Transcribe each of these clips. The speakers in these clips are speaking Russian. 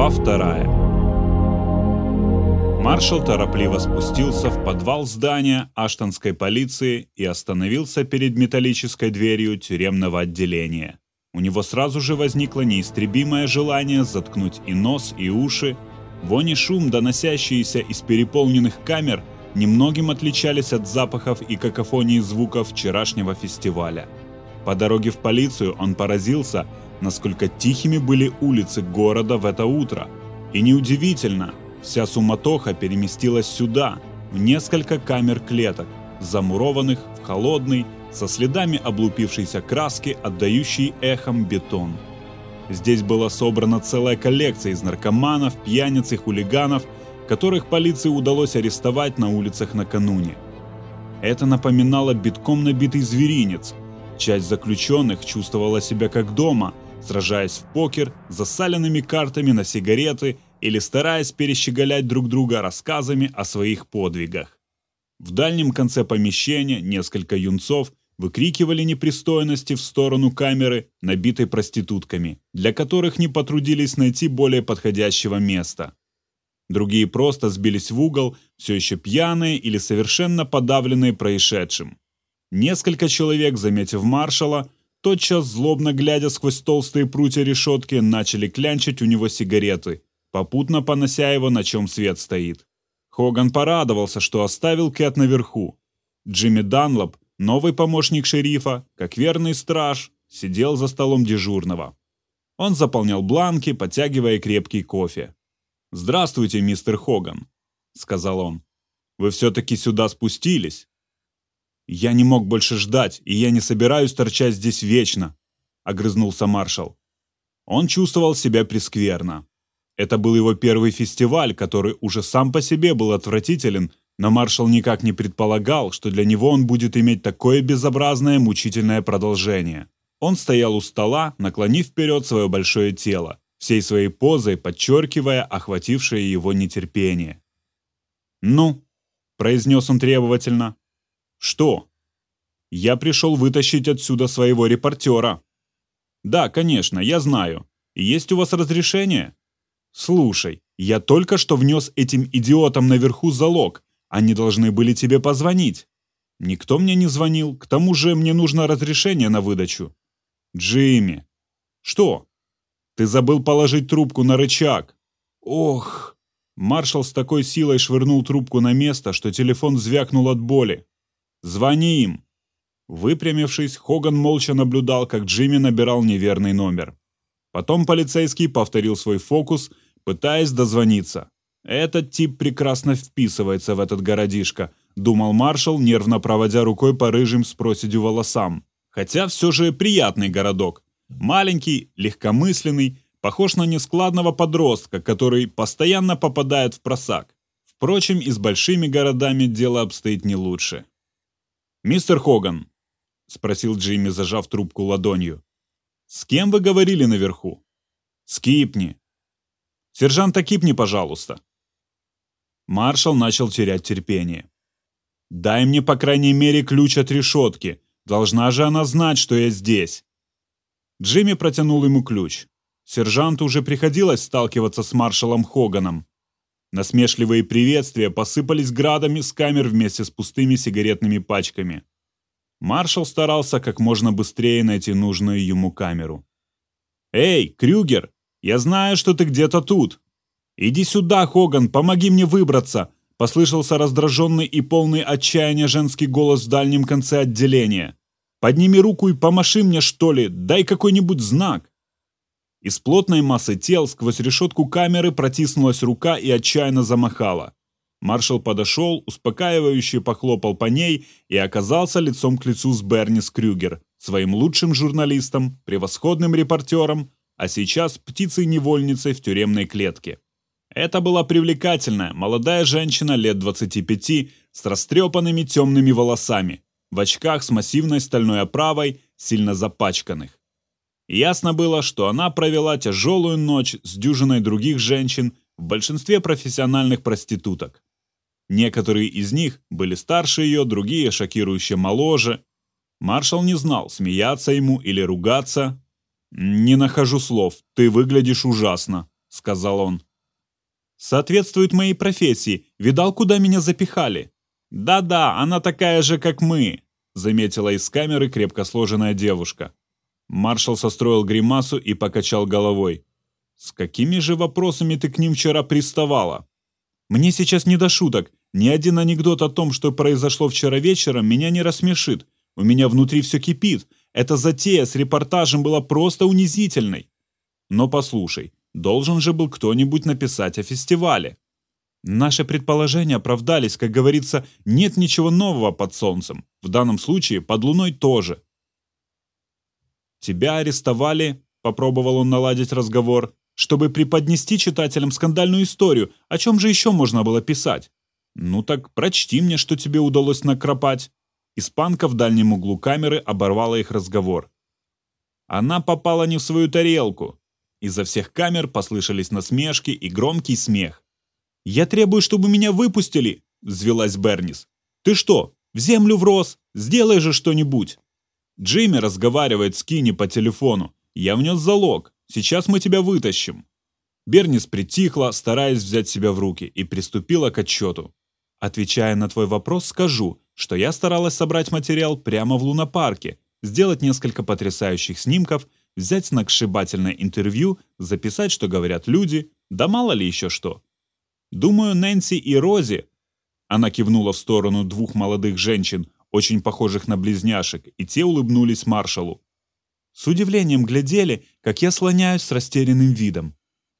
Глава вторая. Маршал торопливо спустился в подвал здания Аштонской полиции и остановился перед металлической дверью тюремного отделения. У него сразу же возникло неистребимое желание заткнуть и нос, и уши. Вони шум, доносящиеся из переполненных камер, немногим отличались от запахов и какофонии звуков вчерашнего фестиваля. По дороге в полицию он поразился, насколько тихими были улицы города в это утро. И неудивительно, вся суматоха переместилась сюда, в несколько камер клеток, замурованных в холодный, со следами облупившейся краски, отдающий эхом бетон. Здесь была собрана целая коллекция из наркоманов, пьяниц и хулиганов, которых полиции удалось арестовать на улицах накануне. Это напоминало битком набитый зверинец. Часть заключенных чувствовала себя как дома, сражаясь в покер, засаленными картами на сигареты или стараясь перещеголять друг друга рассказами о своих подвигах. В дальнем конце помещения несколько юнцов выкрикивали непристойности в сторону камеры, набитой проститутками, для которых не потрудились найти более подходящего места. Другие просто сбились в угол, все еще пьяные или совершенно подавленные происшедшим. Несколько человек, заметив маршала, тотчас, злобно глядя сквозь толстые прутья решетки, начали клянчить у него сигареты, попутно понося его, на чем свет стоит. Хоган порадовался, что оставил Кэт наверху. Джимми Данлоп, новый помощник шерифа, как верный страж, сидел за столом дежурного. Он заполнял бланки, подтягивая крепкий кофе. «Здравствуйте, мистер Хоган», — сказал он. «Вы все-таки сюда спустились?» «Я не мог больше ждать, и я не собираюсь торчать здесь вечно», — огрызнулся маршал. Он чувствовал себя прескверно. Это был его первый фестиваль, который уже сам по себе был отвратителен, но маршал никак не предполагал, что для него он будет иметь такое безобразное, мучительное продолжение. Он стоял у стола, наклонив вперед свое большое тело, всей своей позой подчеркивая охватившее его нетерпение. «Ну?» – произнес он требовательно. «Что?» «Я пришел вытащить отсюда своего репортера». «Да, конечно, я знаю. Есть у вас разрешение?» «Слушай, я только что внес этим идиотам наверху залог. Они должны были тебе позвонить». «Никто мне не звонил. К тому же мне нужно разрешение на выдачу». «Джимми». «Что?» «Ты забыл положить трубку на рычаг». «Ох!» Маршал с такой силой швырнул трубку на место, что телефон звякнул от боли. «Звони им!» Выпрямившись, Хоган молча наблюдал, как Джимми набирал неверный номер. Потом полицейский повторил свой фокус, пытаясь дозвониться. «Этот тип прекрасно вписывается в этот городишко», — думал маршал, нервно проводя рукой по рыжим с проседью волосам. «Хотя все же приятный городок. Маленький, легкомысленный, похож на нескладного подростка, который постоянно попадает в просак. Впрочем, и с большими городами дело обстоит не лучше. «Мистер Хоган», — спросил Джимми, зажав трубку ладонью, — «с кем вы говорили наверху?» «С Кипни». «Сержанта Кипни, пожалуйста». Маршал начал терять терпение. «Дай мне, по крайней мере, ключ от решетки. Должна же она знать, что я здесь». Джимми протянул ему ключ. Сержанту уже приходилось сталкиваться с маршалом Хоганом. Насмешливые приветствия посыпались градами с камер вместе с пустыми сигаретными пачками. Маршал старался как можно быстрее найти нужную ему камеру. «Эй, Крюгер, я знаю, что ты где-то тут. Иди сюда, Хоган, помоги мне выбраться!» Послышался раздраженный и полный отчаяния женский голос в дальнем конце отделения. «Подними руку и помаши мне, что ли, дай какой-нибудь знак!» Из плотной массы тел сквозь решетку камеры протиснулась рука и отчаянно замахала. Маршал подошел, успокаивающе похлопал по ней и оказался лицом к лицу с Берни Скрюгер, своим лучшим журналистом, превосходным репортером, а сейчас птицей-невольницей в тюремной клетке. Это была привлекательная, молодая женщина лет 25 с растрепанными темными волосами, в очках с массивной стальной оправой, сильно запачканных. Ясно было, что она провела тяжелую ночь с дюжиной других женщин, в большинстве профессиональных проституток. Некоторые из них были старше ее, другие шокирующе моложе. Маршал не знал, смеяться ему или ругаться. «Не нахожу слов, ты выглядишь ужасно», сказал он. «Соответствует моей профессии. Видал, куда меня запихали?» «Да-да, она такая же, как мы», — заметила из камеры крепко сложенная девушка. Маршал состроил гримасу и покачал головой. «С какими же вопросами ты к ним вчера приставала?» «Мне сейчас не до шуток. Ни один анекдот о том, что произошло вчера вечером, меня не рассмешит. У меня внутри все кипит. Эта затея с репортажем была просто унизительной. Но послушай, должен же был кто-нибудь написать о фестивале. Наши предположения оправдались, как говорится, нет ничего нового под солнцем. В данном случае под луной тоже. Тебя арестовали, попробовал он наладить разговор, чтобы преподнести читателям скандальную историю, о чем же еще можно было писать? Ну так прочти мне, что тебе удалось накропать. Испанка в дальнем углу камеры оборвала их разговор. Она попала не в свою тарелку. Изо всех камер послышались насмешки и громкий смех. «Я требую, чтобы меня выпустили!» – взвелась Бернис. «Ты что, в землю врос? Сделай же что-нибудь!» Джимми разговаривает с Кини по телефону. «Я внес залог. Сейчас мы тебя вытащим». Бернис притихла, стараясь взять себя в руки, и приступила к отчету. Отвечая на твой вопрос, скажу, что я старалась собрать материал прямо в лунопарке, сделать несколько потрясающих снимков, взять сногсшибательное интервью, записать, что говорят люди, да мало ли еще что. Думаю, Нэнси и Рози, она кивнула в сторону двух молодых женщин, очень похожих на близняшек, и те улыбнулись маршалу. С удивлением глядели, как я слоняюсь с растерянным видом.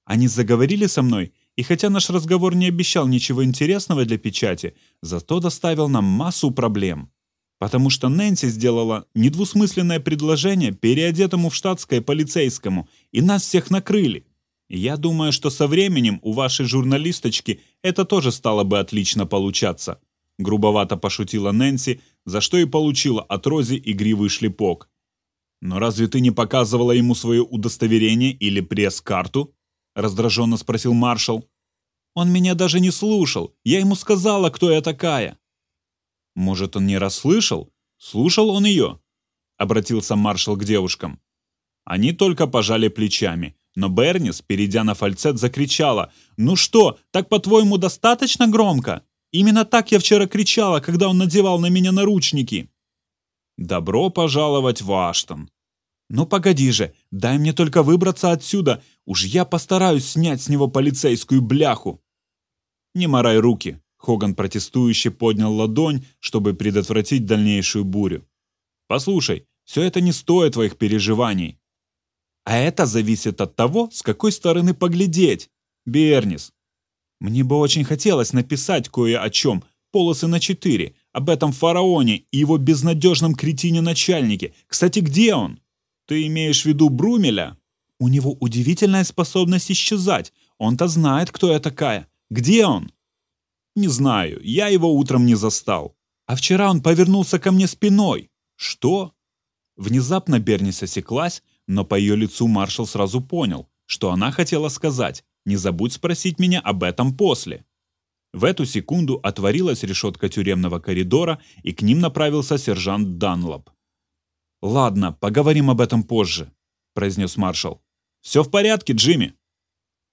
Они заговорили со мной и хотя наш разговор не обещал ничего интересного для печати, зато доставил нам массу проблем. Потому что Нэнси сделала недвусмысленное предложение переодетому в штатское полицейскому, и нас всех накрыли. я думаю, что со временем у вашей журналисточки это тоже стало бы отлично получаться. Грубовато пошутила Нэнси, за что и получила от Рози игривый шлепок. «Но разве ты не показывала ему свое удостоверение или пресс-карту?» — раздраженно спросил маршал. «Он меня даже не слушал. Я ему сказала, кто я такая». «Может, он не расслышал? Слушал он ее?» — обратился маршал к девушкам. Они только пожали плечами, но Бернис, перейдя на фальцет, закричала. «Ну что, так по-твоему достаточно громко? Именно так я вчера кричала, когда он надевал на меня наручники». «Добро пожаловать в Аштон», «Ну погоди же, дай мне только выбраться отсюда, уж я постараюсь снять с него полицейскую бляху!» «Не морай руки!» — Хоган протестующе поднял ладонь, чтобы предотвратить дальнейшую бурю. «Послушай, все это не стоит твоих переживаний. А это зависит от того, с какой стороны поглядеть. Бернис, мне бы очень хотелось написать кое о чем, полосы на четыре, об этом фараоне и его безнадежном кретине-начальнике. Кстати, где он?» Ты имеешь в виду Брумеля? У него удивительная способность исчезать. Он-то знает, кто я такая. Где он? Не знаю, я его утром не застал. А вчера он повернулся ко мне спиной. Что? Внезапно Бернис осеклась, но по ее лицу маршал сразу понял, что она хотела сказать «Не забудь спросить меня об этом после». В эту секунду отворилась решетка тюремного коридора, и к ним направился сержант Данлоп. «Ладно, поговорим об этом позже», — произнес маршал. «Все в порядке, Джимми».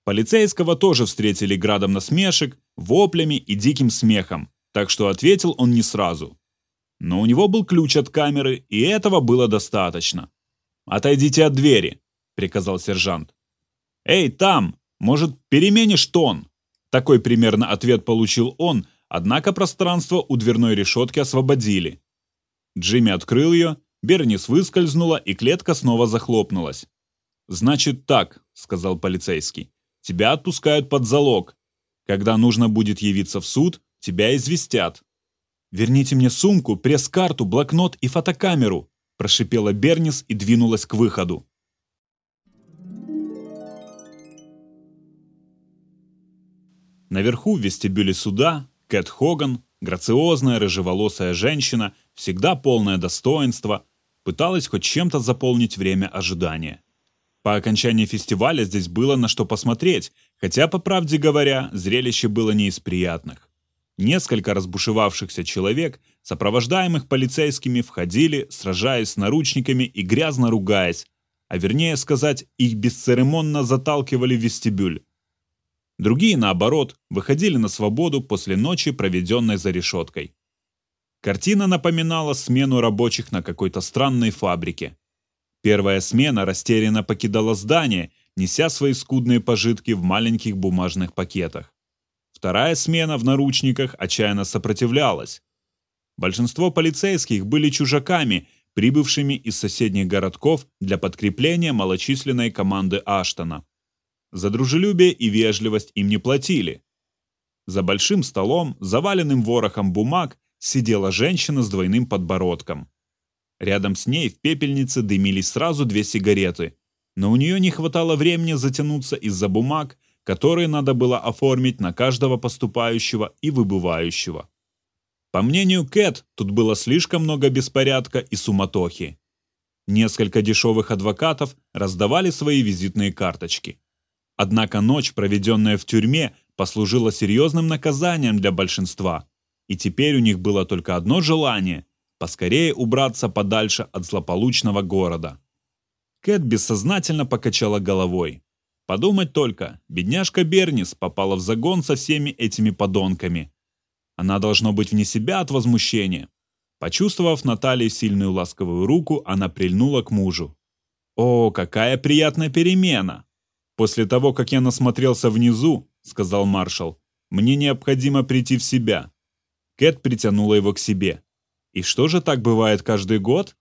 Полицейского тоже встретили градом насмешек, воплями и диким смехом, так что ответил он не сразу. Но у него был ключ от камеры, и этого было достаточно. «Отойдите от двери», — приказал сержант. «Эй, там, может, переменишь тон?» Такой примерно ответ получил он, однако пространство у дверной решетки освободили. Джимми открыл ее Бернис выскользнула, и клетка снова захлопнулась. «Значит так», — сказал полицейский. «Тебя отпускают под залог. Когда нужно будет явиться в суд, тебя известят». «Верните мне сумку, пресс-карту, блокнот и фотокамеру», — прошипела Бернис и двинулась к выходу. Наверху в вестибюле суда Кэт Хоган, грациозная рыжеволосая женщина, всегда полное достоинства, пыталась хоть чем-то заполнить время ожидания. По окончании фестиваля здесь было на что посмотреть, хотя, по правде говоря, зрелище было не из приятных. Несколько разбушевавшихся человек, сопровождаемых полицейскими, входили, сражаясь с наручниками и грязно ругаясь, а вернее сказать, их бесцеремонно заталкивали в вестибюль, Другие, наоборот, выходили на свободу после ночи, проведенной за решеткой. Картина напоминала смену рабочих на какой-то странной фабрике. Первая смена растерянно покидала здание, неся свои скудные пожитки в маленьких бумажных пакетах. Вторая смена в наручниках отчаянно сопротивлялась. Большинство полицейских были чужаками, прибывшими из соседних городков для подкрепления малочисленной команды Аштона. За дружелюбие и вежливость им не платили. За большим столом, заваленным ворохом бумаг, сидела женщина с двойным подбородком. Рядом с ней в пепельнице дымились сразу две сигареты, но у нее не хватало времени затянуться из-за бумаг, которые надо было оформить на каждого поступающего и выбывающего. По мнению Кэт, тут было слишком много беспорядка и суматохи. Несколько дешевых адвокатов раздавали свои визитные карточки. Однако ночь, проведенная в тюрьме, послужила серьезным наказанием для большинства, и теперь у них было только одно желание – поскорее убраться подальше от злополучного города. Кэт бессознательно покачала головой. Подумать только, бедняжка Бернис попала в загон со всеми этими подонками. Она должно быть вне себя от возмущения. Почувствовав на сильную ласковую руку, она прильнула к мужу. «О, какая приятная перемена!» «После того, как я насмотрелся внизу», — сказал маршал, — «мне необходимо прийти в себя». Кэт притянула его к себе. «И что же так бывает каждый год?»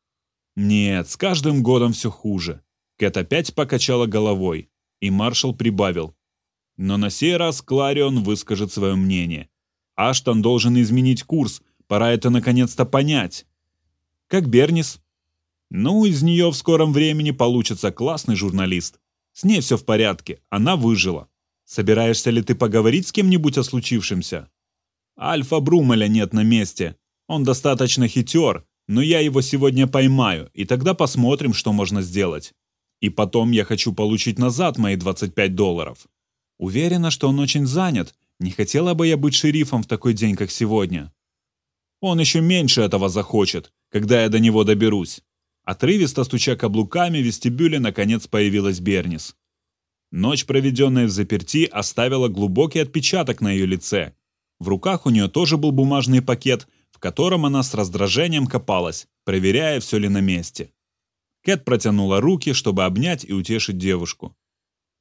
«Нет, с каждым годом все хуже». Кэт опять покачала головой, и маршал прибавил. Но на сей раз Кларион выскажет свое мнение. Аштон должен изменить курс, пора это наконец-то понять. Как Бернис? Ну, из нее в скором времени получится классный журналист. С ней все в порядке, она выжила. Собираешься ли ты поговорить с кем-нибудь о случившемся? Альфа Брумеля нет на месте. Он достаточно хитер, но я его сегодня поймаю, и тогда посмотрим, что можно сделать. И потом я хочу получить назад мои 25 долларов. Уверена, что он очень занят. Не хотела бы я быть шерифом в такой день, как сегодня. Он еще меньше этого захочет, когда я до него доберусь. Отрывисто стуча каблуками, в вестибюле наконец появилась Бернис. Ночь, проведенная в заперти, оставила глубокий отпечаток на ее лице. В руках у нее тоже был бумажный пакет, в котором она с раздражением копалась, проверяя, все ли на месте. Кэт протянула руки, чтобы обнять и утешить девушку.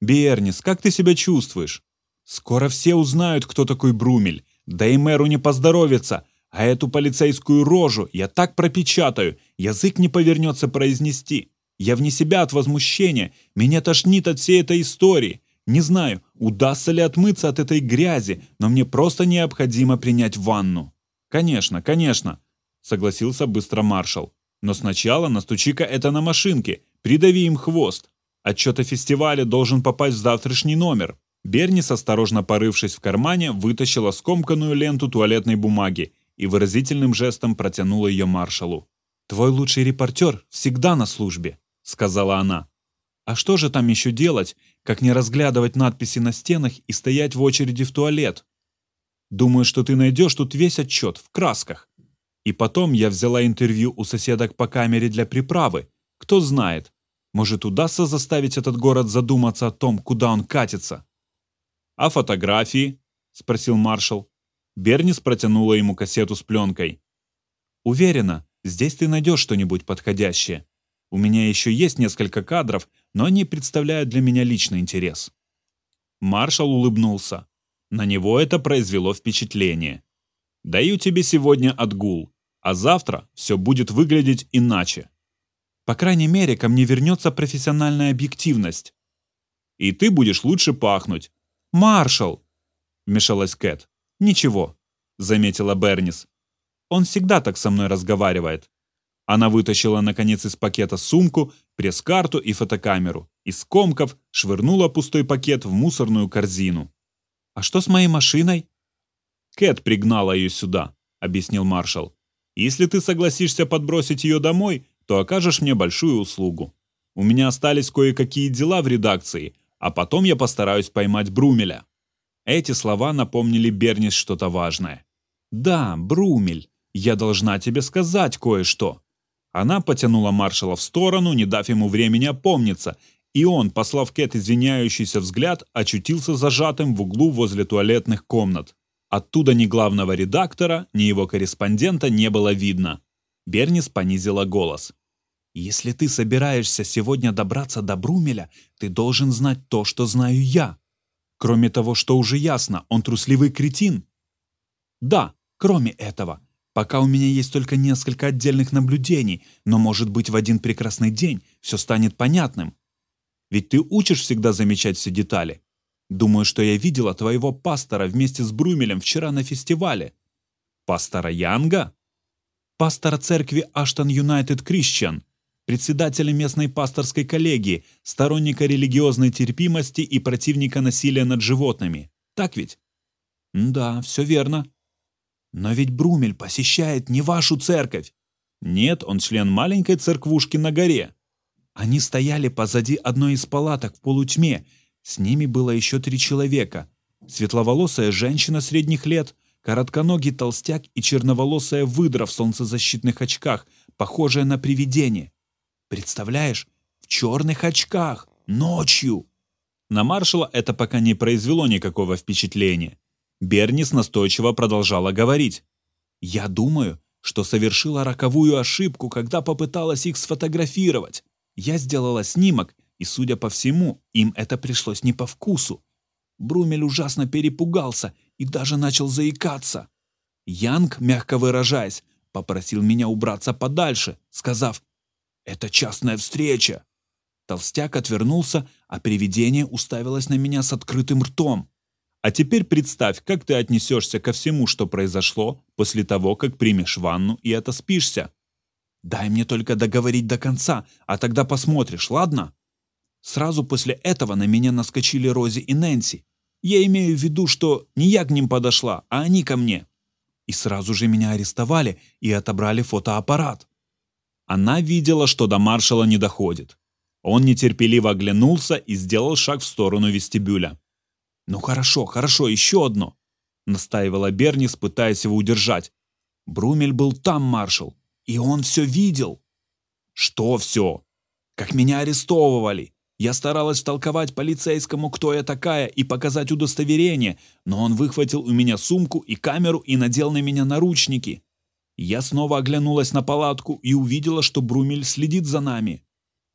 «Бернис, как ты себя чувствуешь? Скоро все узнают, кто такой Брумель. Да и мэру не поздоровится. А эту полицейскую рожу я так пропечатаю, язык не повернется произнести. Я вне себя от возмущения, меня тошнит от всей этой истории. Не знаю, удастся ли отмыться от этой грязи, но мне просто необходимо принять ванну. Конечно, конечно, согласился быстро маршал. Но сначала настучи-ка это на машинке, придави им хвост. Отчет о фестивале должен попасть в завтрашний номер. Бернис, осторожно порывшись в кармане, вытащила скомканную ленту туалетной бумаги и выразительным жестом протянула ее маршалу. «Твой лучший репортер всегда на службе», — сказала она. «А что же там еще делать, как не разглядывать надписи на стенах и стоять в очереди в туалет? Думаю, что ты найдешь тут весь отчет в красках. И потом я взяла интервью у соседок по камере для приправы. Кто знает, может удастся заставить этот город задуматься о том, куда он катится». «А фотографии?» — спросил маршал. Бернис протянула ему кассету с пленкой. «Уверена, здесь ты найдешь что-нибудь подходящее. У меня еще есть несколько кадров, но они представляют для меня личный интерес». Маршал улыбнулся. На него это произвело впечатление. «Даю тебе сегодня отгул, а завтра все будет выглядеть иначе». По крайней мере, ко мне вернется профессиональная объективность. «И ты будешь лучше пахнуть». «Маршал!» — вмешалась Кэт. «Ничего», — заметила Бернис. «Он всегда так со мной разговаривает». Она вытащила, наконец, из пакета сумку, пресс-карту и фотокамеру. Из комков швырнула пустой пакет в мусорную корзину. «А что с моей машиной?» «Кэт пригнала ее сюда», — объяснил маршал. «Если ты согласишься подбросить ее домой, то окажешь мне большую услугу. У меня остались кое-какие дела в редакции, а потом я постараюсь поймать Брумеля». Эти слова напомнили Бернис что-то важное. «Да, Брумель, я должна тебе сказать кое-что». Она потянула маршала в сторону, не дав ему времени опомниться, И он, послав Кэт извиняющийся взгляд, очутился зажатым в углу возле туалетных комнат. Оттуда ни главного редактора, ни его корреспондента не было видно. Бернис понизила голос. «Если ты собираешься сегодня добраться до Брумеля, ты должен знать то, что знаю я. Кроме того, что уже ясно, он трусливый кретин. Да, кроме этого, пока у меня есть только несколько отдельных наблюдений, но, может быть, в один прекрасный день все станет понятным. Ведь ты учишь всегда замечать все детали. Думаю, что я видела твоего пастора вместе с Брумелем вчера на фестивале. Пастора Янга? Пастора церкви Аштон Юнайтед Крищан, председателя местной пасторской коллегии, сторонника религиозной терпимости и противника насилия над животными. Так ведь? Да, все верно. Но ведь Брумель посещает не вашу церковь. Нет, он член маленькой церквушки на горе. Они стояли позади одной из палаток в полутьме. С ними было еще три человека. Светловолосая женщина средних лет, коротконогий толстяк и черноволосая выдра в солнцезащитных очках, похожая на привидение. Представляешь, в черных очках, ночью. На маршала это пока не произвело никакого впечатления. Бернис настойчиво продолжала говорить. «Я думаю, что совершила роковую ошибку, когда попыталась их сфотографировать. Я сделала снимок, и, судя по всему, им это пришлось не по вкусу. Брумель ужасно перепугался и даже начал заикаться. Янг, мягко выражаясь, попросил меня убраться подальше, сказав «Это частная встреча». Толстяк отвернулся, а привидение уставилось на меня с открытым ртом. А теперь представь, как ты отнесешься ко всему, что произошло после того, как примешь ванну и отоспишься. Дай мне только договорить до конца, а тогда посмотришь, ладно? Сразу после этого на меня наскочили Рози и Нэнси. Я имею в виду, что не я к ним подошла, а они ко мне. И сразу же меня арестовали и отобрали фотоаппарат. Она видела, что до маршала не доходит. Он нетерпеливо оглянулся и сделал шаг в сторону вестибюля. «Ну хорошо, хорошо, еще одно!» — настаивала Бернис, пытаясь его удержать. «Брумель был там, маршал, и он все видел». «Что все?» «Как меня арестовывали. Я старалась толковать полицейскому, кто я такая, и показать удостоверение, но он выхватил у меня сумку и камеру и надел на меня наручники. Я снова оглянулась на палатку и увидела, что Брумель следит за нами.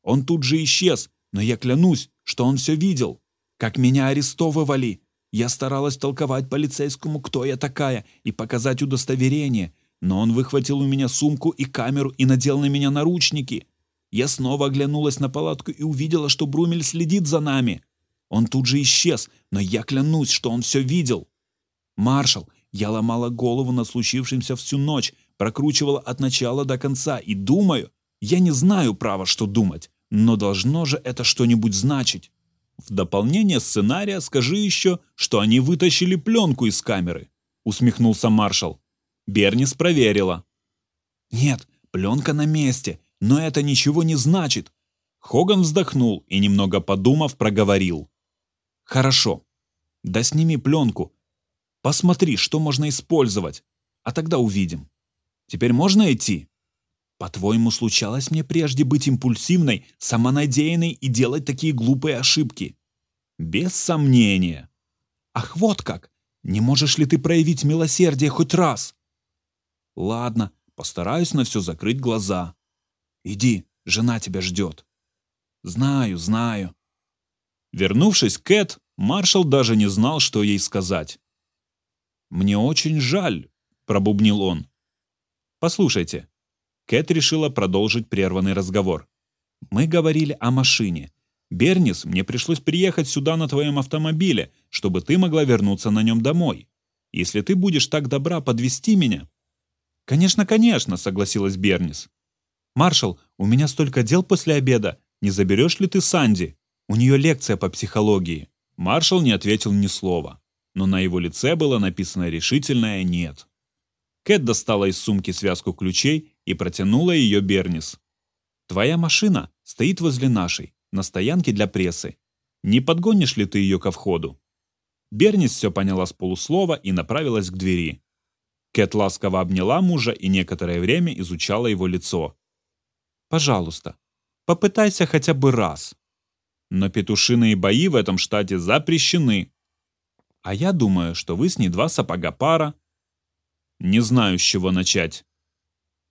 Он тут же исчез, но я клянусь, что он все видел. Как меня арестовывали. Я старалась толковать полицейскому, кто я такая, и показать удостоверение, но он выхватил у меня сумку и камеру и надел на меня наручники. Я снова оглянулась на палатку и увидела, что Брумель следит за нами. Он тут же исчез, но я клянусь, что он все видел. Маршал, я ломала голову над случившимся всю ночь, прокручивала от начала до конца и думаю, я не знаю права, что думать, но должно же это что-нибудь значить. В дополнение сценария скажи еще, что они вытащили пленку из камеры», — усмехнулся маршал. Бернис проверила. «Нет, пленка на месте, но это ничего не значит». Хоган вздохнул и, немного подумав, проговорил. «Хорошо. Да сними пленку. Посмотри, что можно использовать, а тогда увидим. Теперь можно идти?» По-твоему, случалось мне прежде быть импульсивной, самонадеянной и делать такие глупые ошибки? Без сомнения. Ах, вот как! Не можешь ли ты проявить милосердие хоть раз? Ладно, постараюсь на все закрыть глаза. Иди, жена тебя ждет. Знаю, знаю. Вернувшись к Кэт, маршал даже не знал, что ей сказать. «Мне очень жаль», — пробубнил он. «Послушайте, Кэт решила продолжить прерванный разговор. «Мы говорили о машине. Бернис, мне пришлось приехать сюда на твоем автомобиле, чтобы ты могла вернуться на нем домой. Если ты будешь так добра подвести меня...» «Конечно, конечно», — согласилась Бернис. «Маршал, у меня столько дел после обеда. Не заберешь ли ты Санди? У нее лекция по психологии». Маршал не ответил ни слова, но на его лице было написано решительное «нет». Кэт достала из сумки связку ключей и протянула ее Бернис. «Твоя машина стоит возле нашей, на стоянке для прессы. Не подгонишь ли ты ее ко входу?» Бернис все поняла с полуслова и направилась к двери. Кэт ласково обняла мужа и некоторое время изучала его лицо. «Пожалуйста, попытайся хотя бы раз». Но петушиные бои в этом штате запрещены. А я думаю, что вы с ней два сапога пара. Не знаю, с чего начать.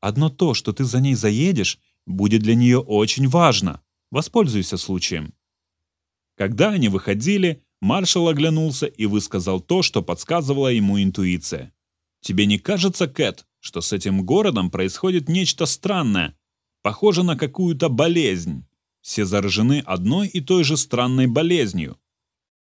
Одно то, что ты за ней заедешь, будет для нее очень важно. Воспользуйся случаем. Когда они выходили, маршал оглянулся и высказал то, что подсказывала ему интуиция. «Тебе не кажется, Кэт, что с этим городом происходит нечто странное, похоже на какую-то болезнь?» Все заражены одной и той же странной болезнью.